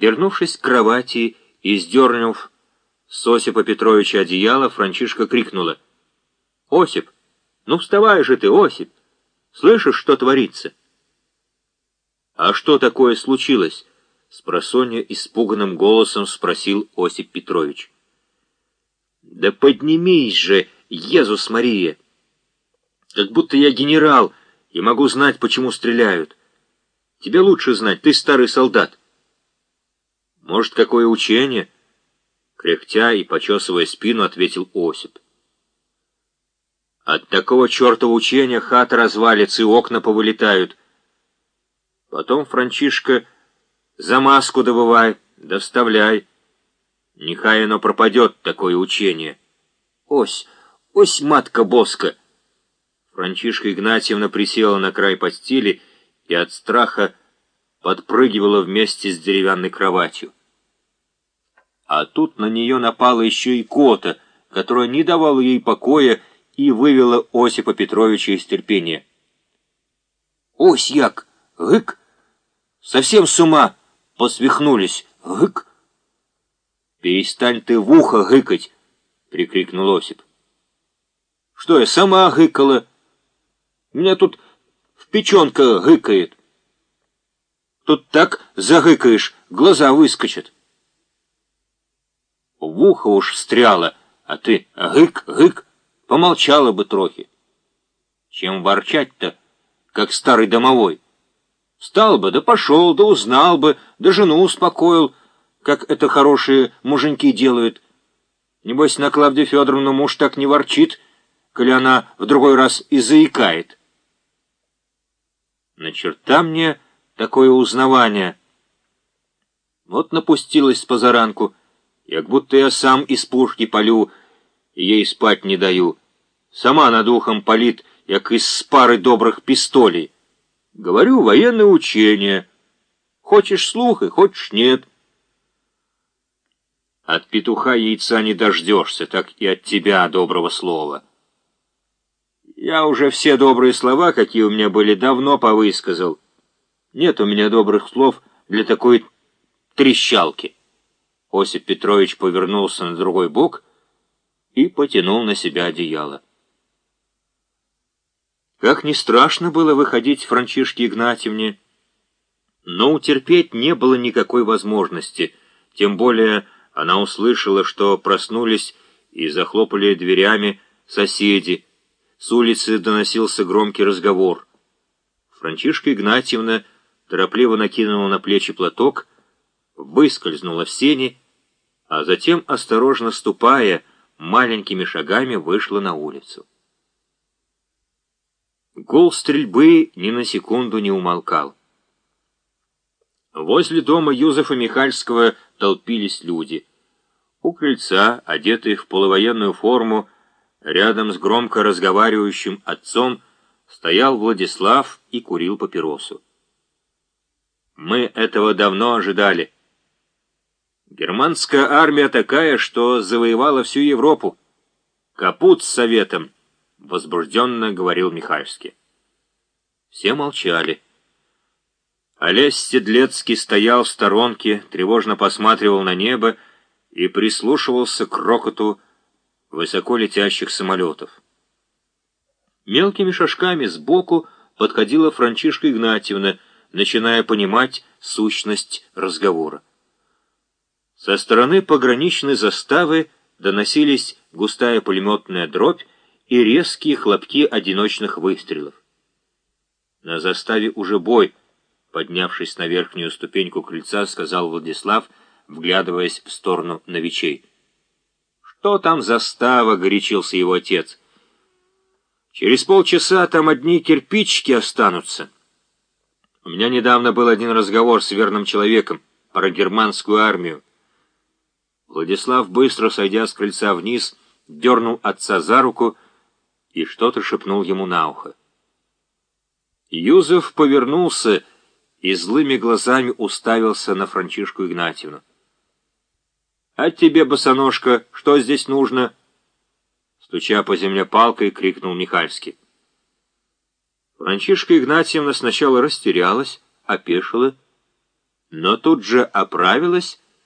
Вернувшись к кровати и сдернув с Осипа Петровича одеяло, Франчишка крикнула. «Осип, ну вставай же ты, Осип! Слышишь, что творится?» «А что такое случилось?» — спросонья испуганным голосом спросил Осип Петрович. «Да поднимись же, Езус Мария! Как будто я генерал и могу знать, почему стреляют. Тебе лучше знать, ты старый солдат». «Может, какое учение?» Кряхтя и почесывая спину, ответил Осип. «От такого чертова учения хата развалится и окна повылетают. Потом, Франчишка, за маску добывай, да вставляй. Нехай оно пропадет, такое учение. Ось, ось, матка боска!» Франчишка Игнатьевна присела на край постели и от страха подпрыгивала вместе с деревянной кроватью. А тут на нее напала еще и кота, которая не давала ей покоя и вывела Осипа Петровича из терпения. «Ось, як! Гык! Совсем с ума! Посвихнулись! Гык!» «Перестань ты в ухо гыкать!» — прикрикнул Осип. «Что я сама гыкала? Меня тут в печенка гыкает. Тут так загыкаешь, глаза выскочат» в ухо уж встряла, а ты гык-гык, помолчала бы трохи. Чем ворчать-то, как старый домовой? Встал бы, да пошел, да узнал бы, да жену успокоил, как это хорошие муженьки делают. Небось, на Клавдию Федоровну муж так не ворчит, коли она в другой раз и заикает. На черта мне такое узнавание. Вот напустилась позаранку — как будто я сам из пушки полю, и ей спать не даю. Сама над ухом палит, як из пары добрых пистолей. Говорю, военное учение. Хочешь слух хочешь нет. От петуха яйца не дождешься, так и от тебя доброго слова. Я уже все добрые слова, какие у меня были, давно повысказал. Нет у меня добрых слов для такой трещалки. Осип Петрович повернулся на другой бок и потянул на себя одеяло. Как ни страшно было выходить Франчишке Игнатьевне, но утерпеть не было никакой возможности, тем более она услышала, что проснулись и захлопали дверями соседи, с улицы доносился громкий разговор. Франчишка Игнатьевна торопливо накинула на плечи платок, выскользнула в сени, а затем, осторожно ступая, маленькими шагами вышла на улицу. Гул стрельбы ни на секунду не умолкал. Возле дома Юзефа Михальского толпились люди. У крыльца, одетые в полувоенную форму, рядом с громко разговаривающим отцом, стоял Владислав и курил папиросу. «Мы этого давно ожидали», Германская армия такая, что завоевала всю Европу. Капут с советом, — возбужденно говорил Михайловский. Все молчали. Олесь Седлецкий стоял в сторонке, тревожно посматривал на небо и прислушивался к рокоту высоко летящих самолетов. Мелкими шажками сбоку подходила Франчишка Игнатьевна, начиная понимать сущность разговора. Со стороны пограничной заставы доносились густая пулеметная дробь и резкие хлопки одиночных выстрелов. На заставе уже бой, поднявшись на верхнюю ступеньку крыльца, сказал Владислав, вглядываясь в сторону новичей. «Что там застава?» — горячился его отец. «Через полчаса там одни кирпичики останутся. У меня недавно был один разговор с верным человеком про германскую армию. Владислав, быстро сойдя с крыльца вниз, дернул отца за руку и что-то шепнул ему на ухо. Юзеф повернулся и злыми глазами уставился на Франчишку Игнатьевну. «А тебе, босоножка, что здесь нужно?» Стуча по земле палкой, крикнул Михальский. Франчишка Игнатьевна сначала растерялась, опешила, но тут же оправилась